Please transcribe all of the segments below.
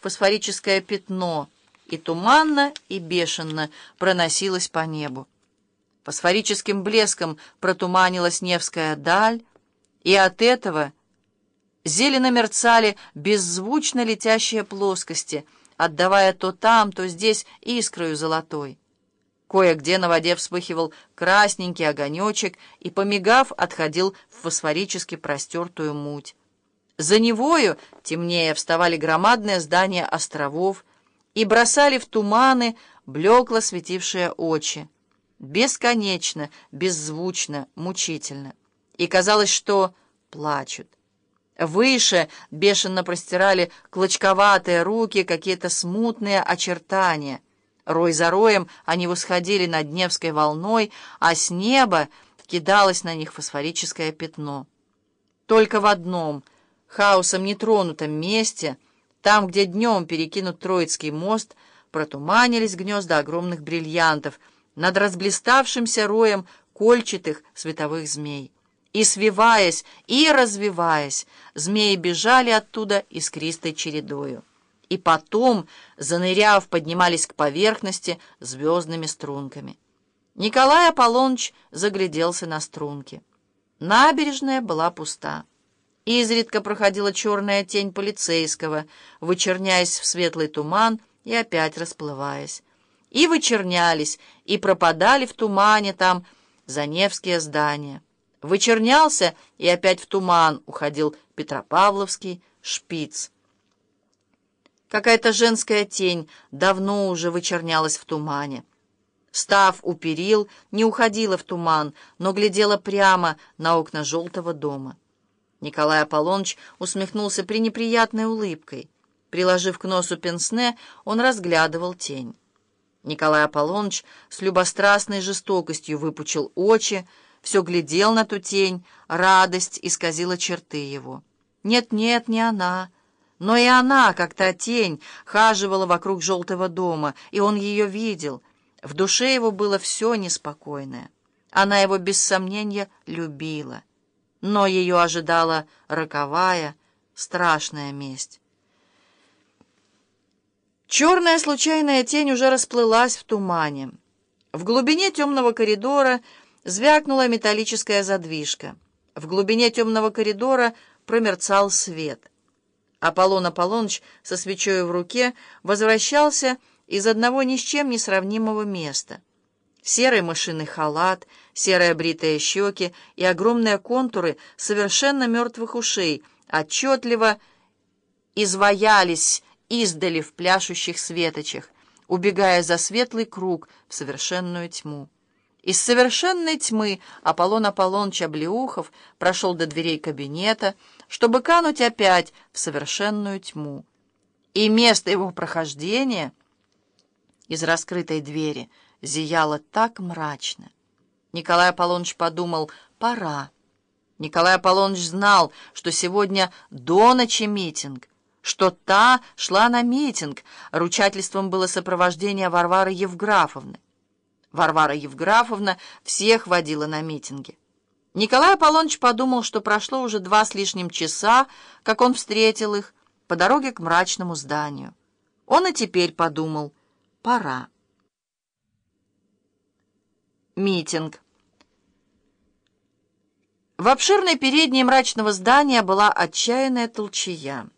фосфорическое пятно и туманно и бешено проносилось по небу. Фосфорическим блеском протуманилась Невская даль, и от этого зелено мерцали беззвучно летящие плоскости, отдавая то там, то здесь искрою золотой. Кое-где на воде вспыхивал красненький огонечек и, помигав, отходил в фосфорически простертую муть. За Невою темнее вставали громадные здания островов и бросали в туманы блекло светившие очи. Бесконечно, беззвучно, мучительно. И казалось, что плачут. Выше бешено простирали клочковатые руки какие-то смутные очертания. Рой за роем они восходили над Невской волной, а с неба кидалось на них фосфорическое пятно. Только в одном — хаосом нетронутом месте, там, где днем перекинут Троицкий мост, протуманились гнезда огромных бриллиантов над разблиставшимся роем кольчатых световых змей. И, свиваясь и развиваясь, змеи бежали оттуда искристой чередою. И потом, заныряв, поднимались к поверхности звездными струнками. Николай Аполлоныч загляделся на струнки. Набережная была пуста. Изредка проходила черная тень полицейского, вычерняясь в светлый туман и опять расплываясь. И вычернялись, и пропадали в тумане там Заневские здания. Вычернялся, и опять в туман уходил Петропавловский шпиц. Какая-то женская тень давно уже вычернялась в тумане. Став у перил, не уходила в туман, но глядела прямо на окна желтого дома. Николай Аполлоныч усмехнулся пренеприятной улыбкой. Приложив к носу пенсне, он разглядывал тень. Николай Аполлоныч с любострастной жестокостью выпучил очи, все глядел на ту тень, радость исказила черты его. Нет-нет, не она. Но и она, как та тень, хаживала вокруг желтого дома, и он ее видел. В душе его было все неспокойное. Она его, без сомнения, любила но ее ожидала роковая, страшная месть. Черная случайная тень уже расплылась в тумане. В глубине темного коридора звякнула металлическая задвижка. В глубине темного коридора промерцал свет. Аполлон Аполлоныч со свечой в руке возвращался из одного ни с чем не сравнимого места — Серый мышиный халат, серые бритые щеки и огромные контуры совершенно мертвых ушей отчетливо изваялись издали в пляшущих светочах, убегая за светлый круг в совершенную тьму. Из совершенной тьмы Аполлон Аполлоныч Облеухов прошел до дверей кабинета, чтобы кануть опять в совершенную тьму. И место его прохождения из раскрытой двери — зияло так мрачно. Николай Аполлоныч подумал, пора. Николай Аполлоныч знал, что сегодня до ночи митинг, что та шла на митинг. Ручательством было сопровождение Варвары Евграфовны. Варвара Евграфовна всех водила на митинги. Николай Аполлоныч подумал, что прошло уже два с лишним часа, как он встретил их по дороге к мрачному зданию. Он и теперь подумал, пора. Митинг. В обширной передней мрачного здания была отчаянная толчая.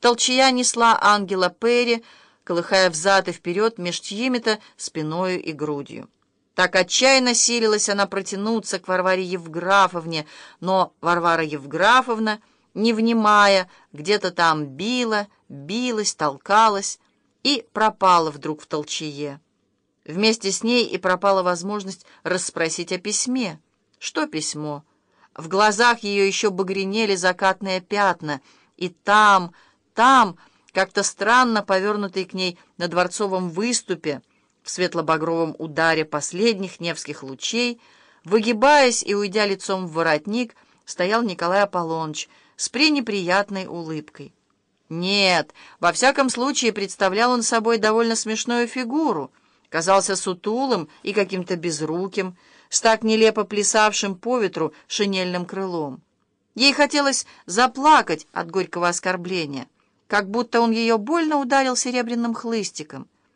Толчая несла ангела Перри, колыхая взад и вперед меж чьими-то спиною и грудью. Так отчаянно силилась она протянуться к Варваре Евграфовне, но Варвара Евграфовна, не внимая, где-то там била, билась, толкалась и пропала вдруг в толчее. Вместе с ней и пропала возможность расспросить о письме. Что письмо? В глазах ее еще багренели закатные пятна, и там, там, как-то странно повернутый к ней на дворцовом выступе, в светло-багровом ударе последних невских лучей, выгибаясь и уйдя лицом в воротник, стоял Николай Аполлоныч с пренеприятной улыбкой. Нет, во всяком случае представлял он собой довольно смешную фигуру — казался сутулым и каким-то безруким, с так нелепо плясавшим по ветру шинельным крылом. Ей хотелось заплакать от горького оскорбления, как будто он ее больно ударил серебряным хлыстиком.